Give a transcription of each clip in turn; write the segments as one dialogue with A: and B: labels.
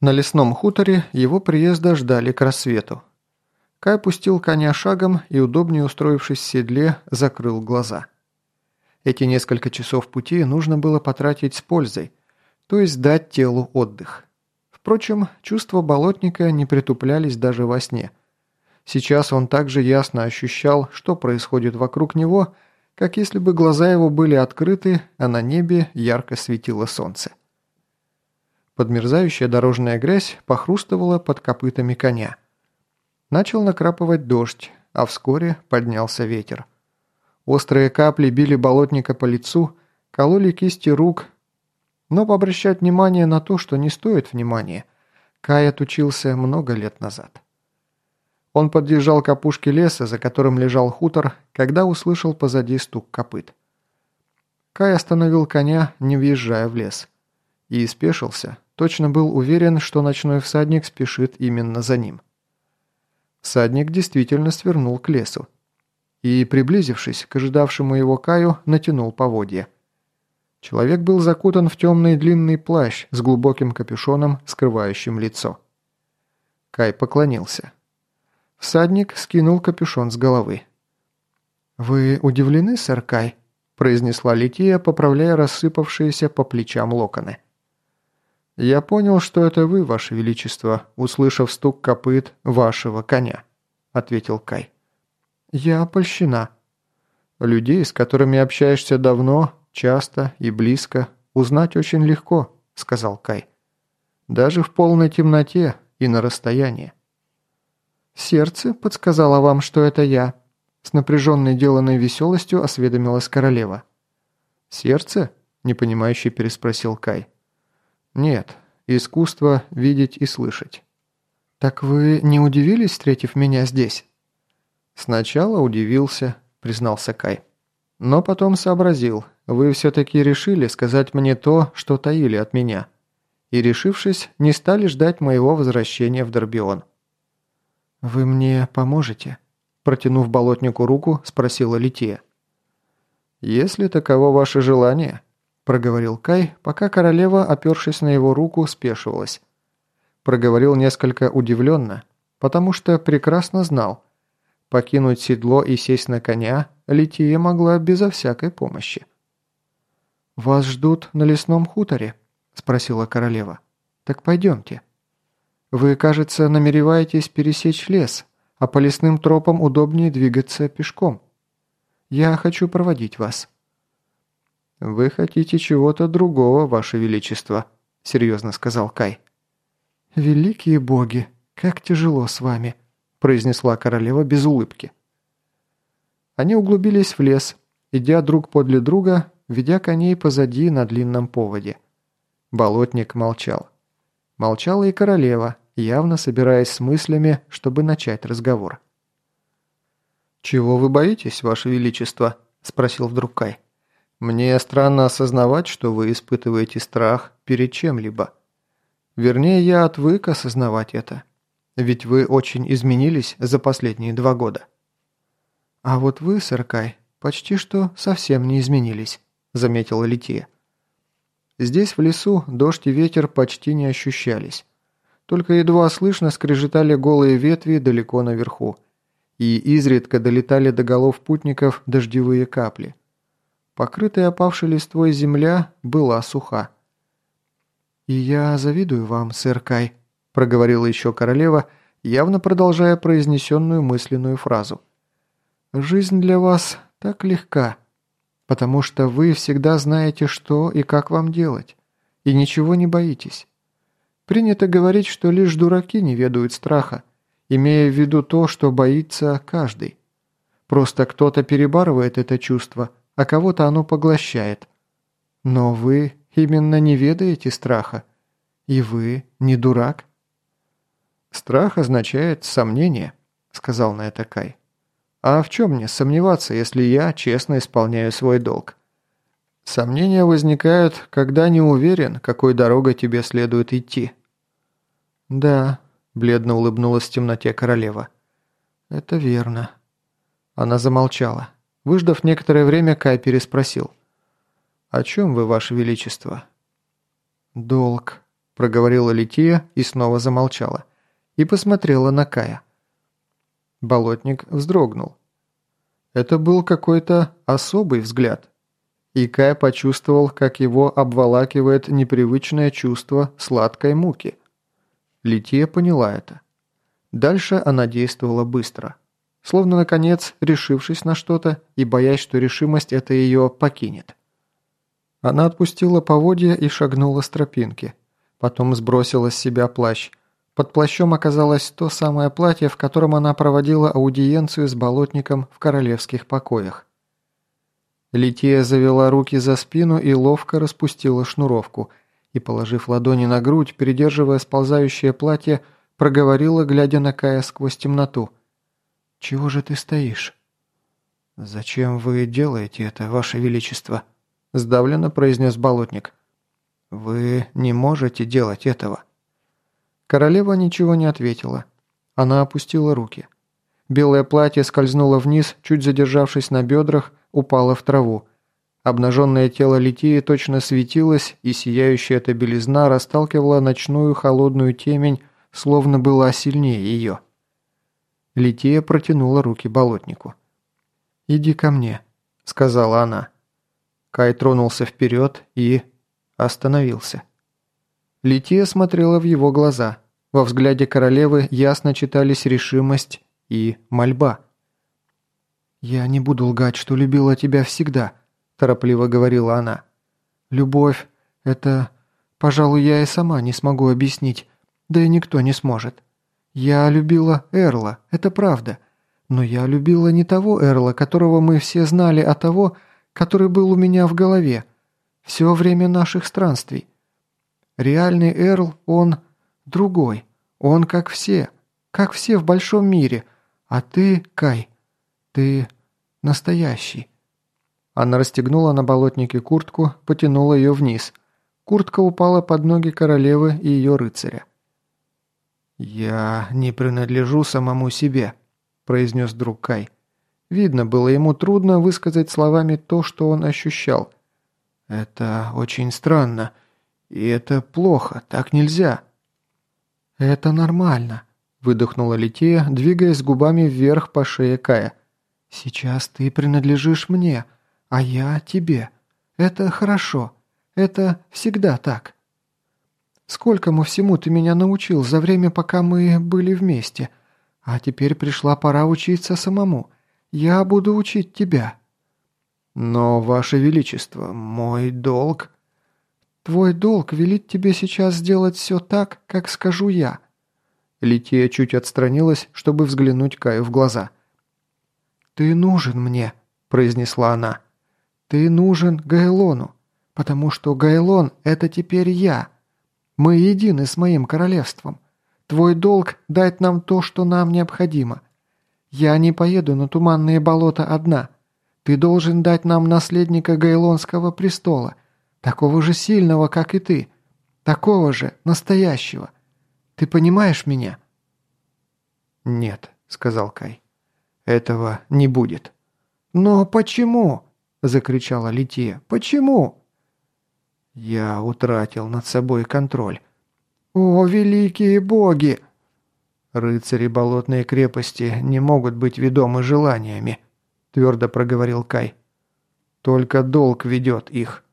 A: На лесном хуторе его приезда ждали к рассвету. Кай пустил коня шагом и, удобнее устроившись в седле, закрыл глаза. Эти несколько часов пути нужно было потратить с пользой, то есть дать телу отдых. Впрочем, чувства болотника не притуплялись даже во сне. Сейчас он также ясно ощущал, что происходит вокруг него, как если бы глаза его были открыты, а на небе ярко светило солнце. Подмерзающая дорожная грязь похрустывала под копытами коня. Начал накрапывать дождь, а вскоре поднялся ветер. Острые капли били болотника по лицу, кололи кисти рук, но обращать внимание на то, что не стоит внимания, Кай отучился много лет назад. Он подъезжал к опушке леса, за которым лежал хутор, когда услышал позади стук копыт. Кай остановил коня, не въезжая в лес. И спешился, Точно был уверен, что ночной всадник спешит именно за ним. Всадник действительно свернул к лесу. И, приблизившись к ожидавшему его Каю, натянул поводья. Человек был закутан в темный длинный плащ с глубоким капюшоном, скрывающим лицо. Кай поклонился. Всадник скинул капюшон с головы. «Вы удивлены, сэр Кай?» – произнесла Лития, поправляя рассыпавшиеся по плечам локоны. «Я понял, что это вы, ваше величество, услышав стук копыт вашего коня», — ответил Кай. «Я польщена. Людей, с которыми общаешься давно, часто и близко, узнать очень легко», — сказал Кай. «Даже в полной темноте и на расстоянии». «Сердце подсказало вам, что это я», — с напряженной деланной веселостью осведомилась королева. «Сердце?» — непонимающе переспросил Кай. «Нет, искусство видеть и слышать». «Так вы не удивились, встретив меня здесь?» «Сначала удивился», — признался Кай. «Но потом сообразил, вы все-таки решили сказать мне то, что таили от меня. И, решившись, не стали ждать моего возвращения в Дорбион». «Вы мне поможете?» Протянув болотнику руку, спросила Лития. «Если таково ваше желание», проговорил Кай, пока королева, опершись на его руку, спешивалась. Проговорил несколько удивленно, потому что прекрасно знал. Покинуть седло и сесть на коня Лития могла безо всякой помощи. «Вас ждут на лесном хуторе?» – спросила королева. «Так пойдемте. Вы, кажется, намереваетесь пересечь лес, а по лесным тропам удобнее двигаться пешком. Я хочу проводить вас». «Вы хотите чего-то другого, Ваше Величество», — серьезно сказал Кай. «Великие боги, как тяжело с вами», — произнесла королева без улыбки. Они углубились в лес, идя друг подле друга, ведя коней позади на длинном поводе. Болотник молчал. Молчала и королева, явно собираясь с мыслями, чтобы начать разговор. «Чего вы боитесь, Ваше Величество?» – спросил вдруг Кай. Мне странно осознавать, что вы испытываете страх перед чем-либо. Вернее, я отвык осознавать это. Ведь вы очень изменились за последние два года. А вот вы, сэр Кай, почти что совсем не изменились, заметила Лития. Здесь, в лесу, дождь и ветер почти не ощущались. Только едва слышно скрежетали голые ветви далеко наверху. И изредка долетали до голов путников дождевые капли. Покрытая опавшей листвой земля была суха. «И я завидую вам, сэр Кай», – проговорила еще королева, явно продолжая произнесенную мысленную фразу. «Жизнь для вас так легка, потому что вы всегда знаете, что и как вам делать, и ничего не боитесь. Принято говорить, что лишь дураки не ведают страха, имея в виду то, что боится каждый. Просто кто-то перебарывает это чувство – а кого-то оно поглощает. Но вы именно не ведаете страха. И вы не дурак. «Страх означает сомнение», — сказал на это Кай. «А в чем мне сомневаться, если я честно исполняю свой долг? Сомнения возникают, когда не уверен, какой дорогой тебе следует идти». «Да», — бледно улыбнулась в темноте королева. «Это верно». Она замолчала. Выждав некоторое время, Кай переспросил. «О чем вы, ваше величество?» «Долг», – проговорила Лития и снова замолчала. И посмотрела на Кая. Болотник вздрогнул. Это был какой-то особый взгляд. И Кай почувствовал, как его обволакивает непривычное чувство сладкой муки. Лития поняла это. Дальше она действовала быстро. Словно, наконец, решившись на что-то и боясь, что решимость это ее покинет. Она отпустила поводья и шагнула с тропинки. Потом сбросила с себя плащ. Под плащом оказалось то самое платье, в котором она проводила аудиенцию с болотником в королевских покоях. Лития завела руки за спину и ловко распустила шнуровку, и, положив ладони на грудь, придерживая сползающее платье, проговорила, глядя на Кая сквозь темноту. «Чего же ты стоишь?» «Зачем вы делаете это, Ваше Величество?» – сдавленно произнес болотник. «Вы не можете делать этого». Королева ничего не ответила. Она опустила руки. Белое платье скользнуло вниз, чуть задержавшись на бедрах, упало в траву. Обнаженное тело Литии точно светилось, и сияющая эта белизна расталкивала ночную холодную темень, словно была сильнее ее. Лития протянула руки болотнику. «Иди ко мне», — сказала она. Кай тронулся вперед и... остановился. Лития смотрела в его глаза. Во взгляде королевы ясно читались решимость и мольба. «Я не буду лгать, что любила тебя всегда», – торопливо говорила она. «Любовь – это... Пожалуй, я и сама не смогу объяснить, да и никто не сможет. Я любила Эрла, это правда, но я любила не того Эрла, которого мы все знали, а того, который был у меня в голове все время наших странствий. Реальный Эрл, он другой, он как все, как все в большом мире, а ты, Кай, ты настоящий». Она расстегнула на болотнике куртку, потянула ее вниз. Куртка упала под ноги королевы и ее рыцаря. «Я не принадлежу самому себе», – произнес друг Кай. Видно было, ему трудно высказать словами то, что он ощущал. «Это очень странно. И это плохо. Так нельзя». «Это нормально», – выдохнула Лития, двигаясь губами вверх по шее Кая. «Сейчас ты принадлежишь мне, а я тебе. Это хорошо. Это всегда так». «Сколькому всему ты меня научил за время, пока мы были вместе, а теперь пришла пора учиться самому». Я буду учить тебя». «Но, Ваше Величество, мой долг...» «Твой долг велит тебе сейчас сделать все так, как скажу я». Лития чуть отстранилась, чтобы взглянуть Каю в глаза. «Ты нужен мне», – произнесла она. «Ты нужен Гайлону, потому что Гайлон – это теперь я. Мы едины с моим королевством. Твой долг – дать нам то, что нам необходимо. «Я не поеду на туманные болота одна. Ты должен дать нам наследника Гайлонского престола, такого же сильного, как и ты, такого же, настоящего. Ты понимаешь меня?» «Нет», — сказал Кай. «Этого не будет». «Но почему?» — закричала Лития. «Почему?» Я утратил над собой контроль. «О, великие боги!» «Рыцари болотной крепости не могут быть ведомы желаниями», – твердо проговорил Кай. «Только долг ведет их».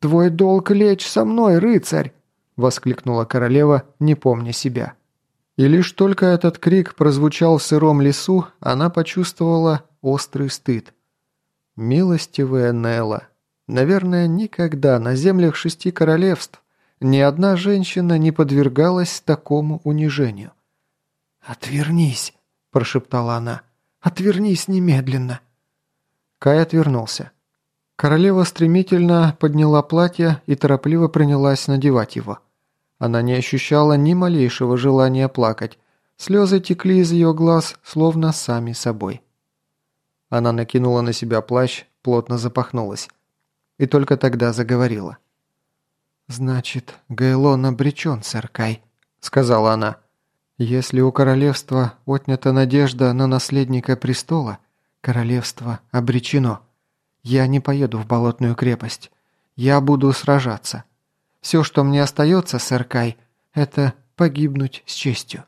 A: «Твой долг лечь со мной, рыцарь!» – воскликнула королева, не помня себя. И лишь только этот крик прозвучал в сыром лесу, она почувствовала острый стыд. «Милостивая Нелла, наверное, никогда на землях шести королевств ни одна женщина не подвергалась такому унижению. «Отвернись!» – прошептала она. «Отвернись немедленно!» Кай отвернулся. Королева стремительно подняла платье и торопливо принялась надевать его. Она не ощущала ни малейшего желания плакать. Слезы текли из ее глаз, словно сами собой. Она накинула на себя плащ, плотно запахнулась. И только тогда заговорила. «Значит, Гейлон обречен, сэр Кай», — сказала она. Если у королевства отнята надежда на наследника престола, королевство обречено. Я не поеду в болотную крепость. Я буду сражаться. Все, что мне остается, сэр Кай, это погибнуть с честью».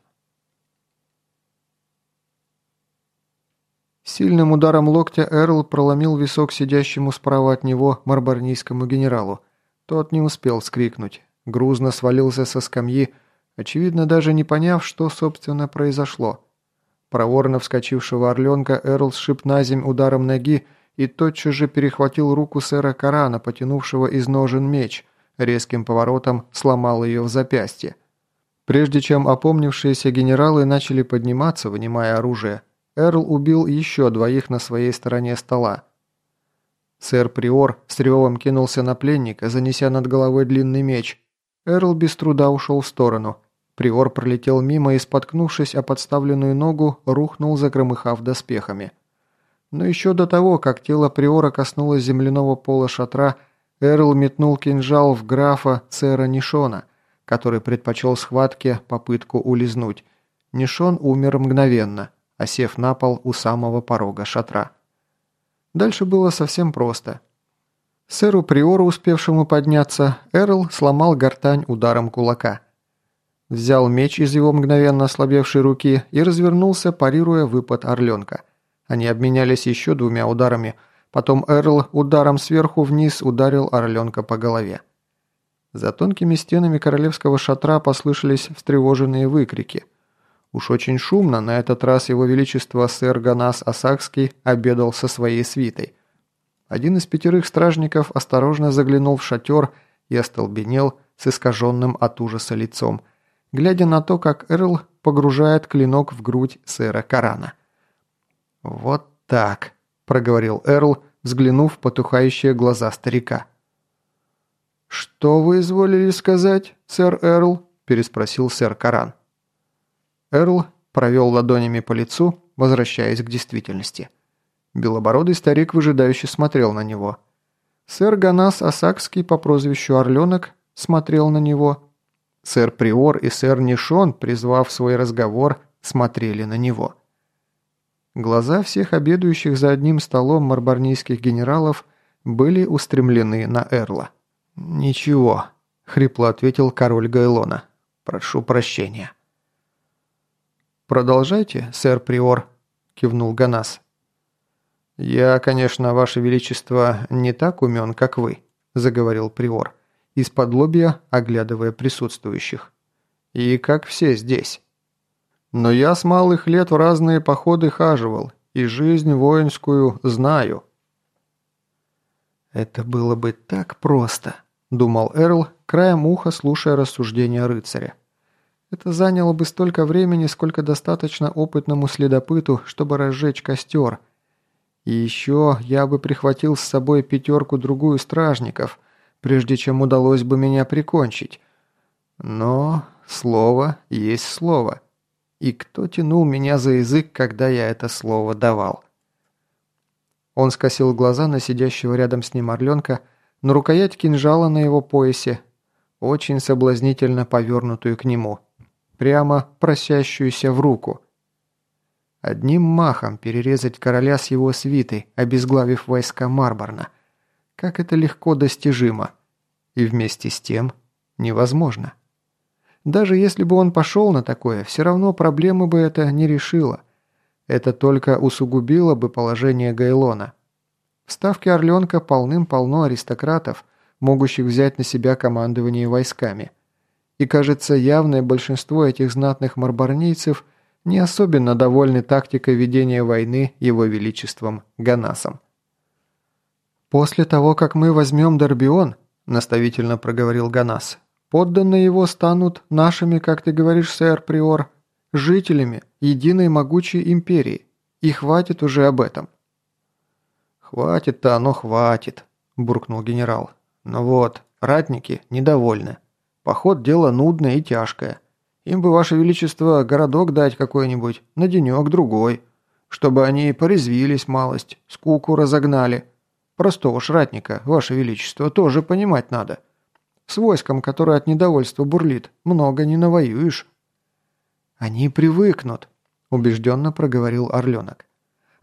A: Сильным ударом локтя Эрл проломил висок сидящему справа от него марбарнийскому генералу. Тот не успел скрикнуть. Грузно свалился со скамьи, очевидно, даже не поняв, что, собственно, произошло. Проворно вскочившего орленка Эрл сшиб на земь ударом ноги и тотчас же перехватил руку сэра Корана, потянувшего из ножен меч, резким поворотом сломал ее в запястье. Прежде чем опомнившиеся генералы начали подниматься, вынимая оружие, Эрл убил еще двоих на своей стороне стола. Сэр Приор с ревом кинулся на пленника, занеся над головой длинный меч. Эрл без труда ушел в сторону. Приор пролетел мимо и, споткнувшись о подставленную ногу, рухнул, загромыхав доспехами. Но еще до того, как тело Приора коснулось земляного пола шатра, Эрл метнул кинжал в графа сэра Нишона, который предпочел схватке попытку улизнуть. Нишон умер мгновенно осев на пол у самого порога шатра. Дальше было совсем просто. Сэру Приору, успевшему подняться, Эрл сломал гортань ударом кулака. Взял меч из его мгновенно ослабевшей руки и развернулся, парируя выпад орленка. Они обменялись еще двумя ударами, потом Эрл ударом сверху вниз ударил орленка по голове. За тонкими стенами королевского шатра послышались встревоженные выкрики – Уж очень шумно на этот раз его величество сэр Ганас Асакский обедал со своей свитой. Один из пятерых стражников осторожно заглянул в шатер и остолбенел с искаженным от ужаса лицом, глядя на то, как Эрл погружает клинок в грудь сэра Корана. «Вот так», – проговорил Эрл, взглянув в потухающие глаза старика. «Что вы изволили сказать, сэр Эрл?» – переспросил сэр Коран. Эрл провел ладонями по лицу, возвращаясь к действительности. Белобородый старик выжидающе смотрел на него. Сэр Ганас Асакский по прозвищу Орленок смотрел на него. Сэр Приор и сэр Нишон, призвав свой разговор, смотрели на него. Глаза всех обедающих за одним столом марбарнийских генералов были устремлены на Эрла. «Ничего», — хрипло ответил король Гайлона. «Прошу прощения». «Продолжайте, сэр Приор», – кивнул Ганас. «Я, конечно, ваше величество, не так умен, как вы», – заговорил Приор, из-под лобья оглядывая присутствующих. «И как все здесь. Но я с малых лет в разные походы хаживал, и жизнь воинскую знаю». «Это было бы так просто», – думал Эрл, краем уха слушая рассуждения рыцаря. Это заняло бы столько времени, сколько достаточно опытному следопыту, чтобы разжечь костер. И еще я бы прихватил с собой пятерку-другую стражников, прежде чем удалось бы меня прикончить. Но слово есть слово. И кто тянул меня за язык, когда я это слово давал? Он скосил глаза на сидящего рядом с ним орленка, на рукоять кинжала на его поясе, очень соблазнительно повернутую к нему – прямо просящуюся в руку. Одним махом перерезать короля с его свитой, обезглавив войска Марборна. Как это легко достижимо. И вместе с тем невозможно. Даже если бы он пошел на такое, все равно проблемы бы это не решило. Это только усугубило бы положение Гайлона. В Ставке Орленка полным-полно аристократов, могущих взять на себя командование войсками – и, кажется, явное большинство этих знатных марбарнийцев не особенно довольны тактикой ведения войны его величеством Ганасом. «После того, как мы возьмем Дорбион», – наставительно проговорил Ганас, – «подданные его станут нашими, как ты говоришь, сэр Приор, жителями единой могучей империи, и хватит уже об этом». «Хватит-то оно хватит», – буркнул генерал. «Ну вот, ратники недовольны». Поход – дело нудное и тяжкое. Им бы, Ваше Величество, городок дать какой-нибудь, на денек-другой, чтобы они порезвились малость, скуку разогнали. Простого шратника, Ваше Величество, тоже понимать надо. С войском, которое от недовольства бурлит, много не навоюешь». «Они привыкнут», – убежденно проговорил Орленок.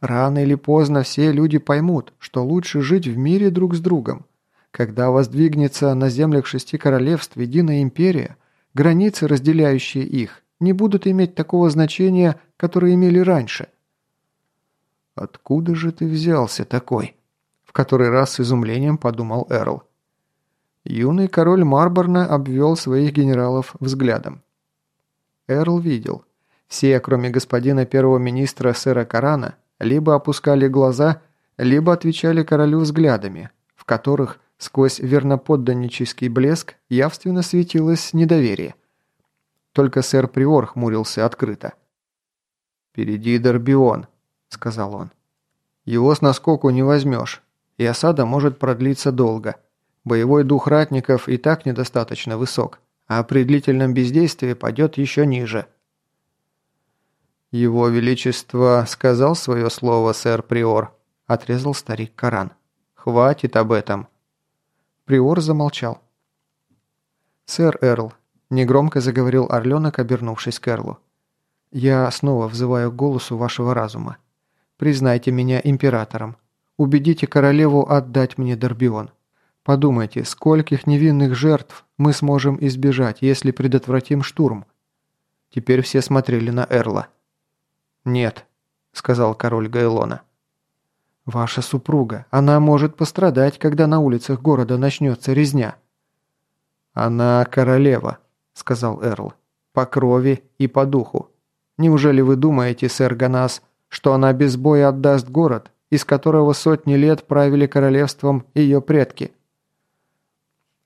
A: «Рано или поздно все люди поймут, что лучше жить в мире друг с другом. Когда воздвигнется на землях шести королевств единая империя, границы, разделяющие их, не будут иметь такого значения, которое имели раньше. «Откуда же ты взялся такой?» В который раз с изумлением подумал Эрл. Юный король Марборна обвел своих генералов взглядом. Эрл видел. Все, кроме господина первого министра сэра Корана, либо опускали глаза, либо отвечали королю взглядами, в которых сквозь верноподданнический блеск явственно светилось недоверие. Только сэр Приор хмурился открыто. «Впереди Дорбион», — сказал он. «Его с наскоку не возьмешь, и осада может продлиться долго. Боевой дух ратников и так недостаточно высок, а при длительном бездействии пойдет еще ниже». «Его Величество сказал свое слово, сэр Приор», — отрезал старик Коран. «Хватит об этом». Приор замолчал. «Сэр Эрл, Негромко заговорил Орленок, обернувшись к Эрлу. «Я снова взываю к голосу вашего разума. Признайте меня императором. Убедите королеву отдать мне Дорбион. Подумайте, скольких невинных жертв мы сможем избежать, если предотвратим штурм?» Теперь все смотрели на Эрла. «Нет», — сказал король Гайлона. «Ваша супруга, она может пострадать, когда на улицах города начнется резня». «Она королева», – сказал Эрл. «По крови и по духу. Неужели вы думаете, сэр Ганас, что она без боя отдаст город, из которого сотни лет правили королевством ее предки?»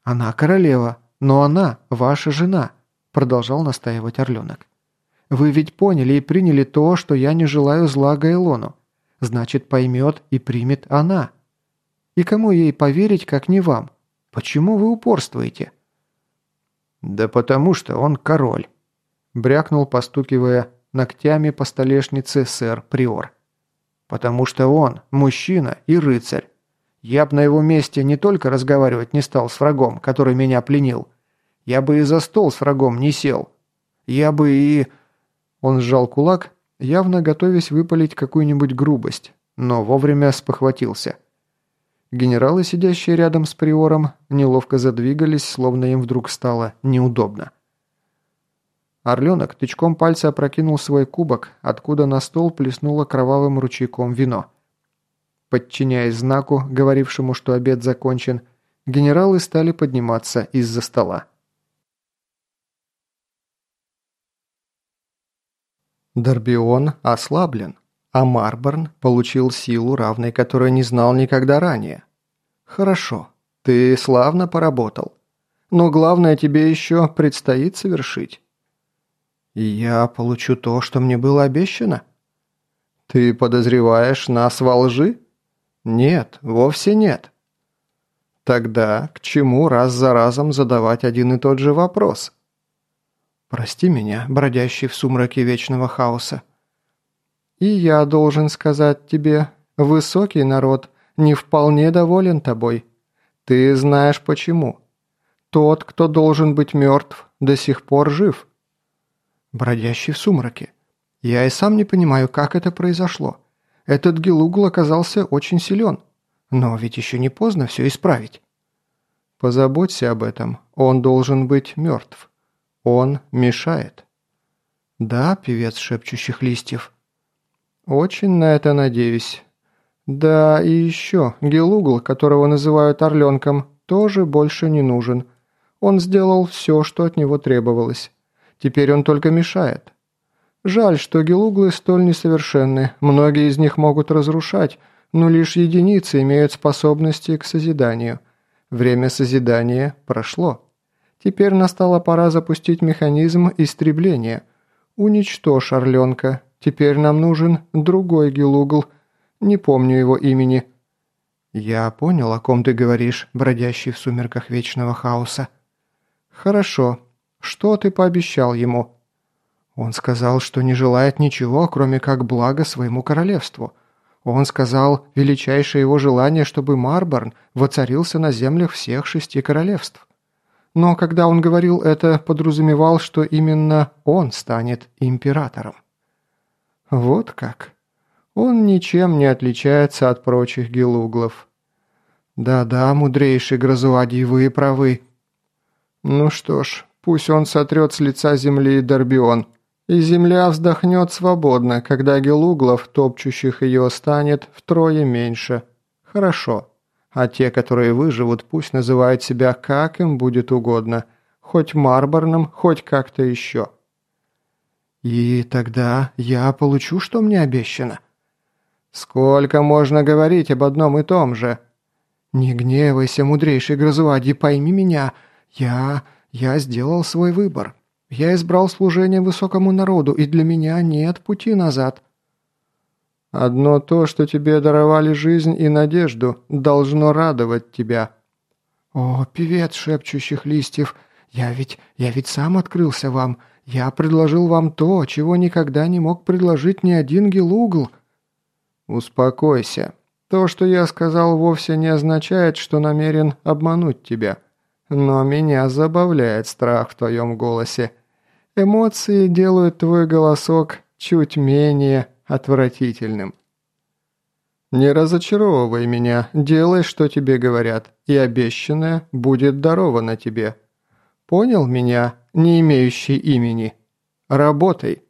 A: «Она королева, но она ваша жена», – продолжал настаивать Орленок. «Вы ведь поняли и приняли то, что я не желаю зла Гайлону. Значит, поймет и примет она. И кому ей поверить, как не вам? Почему вы упорствуете?» «Да потому что он король», – брякнул, постукивая ногтями по столешнице сэр Приор. «Потому что он мужчина и рыцарь. Я б на его месте не только разговаривать не стал с врагом, который меня пленил. Я бы и за стол с врагом не сел. Я бы и...» Он сжал кулак, явно готовясь выпалить какую-нибудь грубость, но вовремя спохватился – Генералы, сидящие рядом с приором, неловко задвигались, словно им вдруг стало неудобно. Орленок тычком пальца опрокинул свой кубок, откуда на стол плеснуло кровавым ручейком вино. Подчиняясь знаку, говорившему, что обед закончен, генералы стали подниматься из-за стола. Дорбион ослаблен а Марборн получил силу, равной которой не знал никогда ранее. Хорошо, ты славно поработал. Но главное тебе еще предстоит совершить. Я получу то, что мне было обещано? Ты подозреваешь нас во лжи? Нет, вовсе нет. Тогда к чему раз за разом задавать один и тот же вопрос? Прости меня, бродящий в сумраке вечного хаоса. И я должен сказать тебе, высокий народ не вполне доволен тобой. Ты знаешь почему. Тот, кто должен быть мертв, до сих пор жив. Бродящий в сумраке. Я и сам не понимаю, как это произошло. Этот Гелугл оказался очень силен. Но ведь еще не поздно все исправить. Позаботься об этом. Он должен быть мертв. Он мешает. Да, певец шепчущих листьев. «Очень на это надеюсь. Да, и еще, Гелугл, которого называют Орленком, тоже больше не нужен. Он сделал все, что от него требовалось. Теперь он только мешает. Жаль, что Гелуглы столь несовершенны, многие из них могут разрушать, но лишь единицы имеют способности к созиданию. Время созидания прошло. Теперь настала пора запустить механизм истребления. Уничтожь Орленка, Теперь нам нужен другой Гелугл. Не помню его имени». «Я понял, о ком ты говоришь, бродящий в сумерках вечного хаоса». «Хорошо. Что ты пообещал ему?» «Он сказал, что не желает ничего, кроме как блага своему королевству. Он сказал, величайшее его желание, чтобы Марборн воцарился на землях всех шести королевств. Но когда он говорил это, подразумевал, что именно он станет императором. Вот как. Он ничем не отличается от прочих гелуглов. «Да-да, мудрейший Гразуадий, вы правы». «Ну что ж, пусть он сотрет с лица земли Дорбион, и земля вздохнет свободно, когда гелуглов, топчущих ее, станет втрое меньше. Хорошо. А те, которые выживут, пусть называют себя как им будет угодно, хоть Марборном, хоть как-то еще». «И тогда я получу, что мне обещано?» «Сколько можно говорить об одном и том же?» «Не гневайся, мудрейший Грозуади, пойми меня. Я... я сделал свой выбор. Я избрал служение высокому народу, и для меня нет пути назад». «Одно то, что тебе даровали жизнь и надежду, должно радовать тебя». «О, певец шепчущих листьев, я ведь... я ведь сам открылся вам. Я предложил вам то, чего никогда не мог предложить ни один гелугл». «Успокойся. То, что я сказал, вовсе не означает, что намерен обмануть тебя. Но меня забавляет страх в твоем голосе. Эмоции делают твой голосок чуть менее отвратительным». «Не разочаровывай меня, делай, что тебе говорят, и обещанное будет даровано тебе. Понял меня, не имеющий имени? Работай!»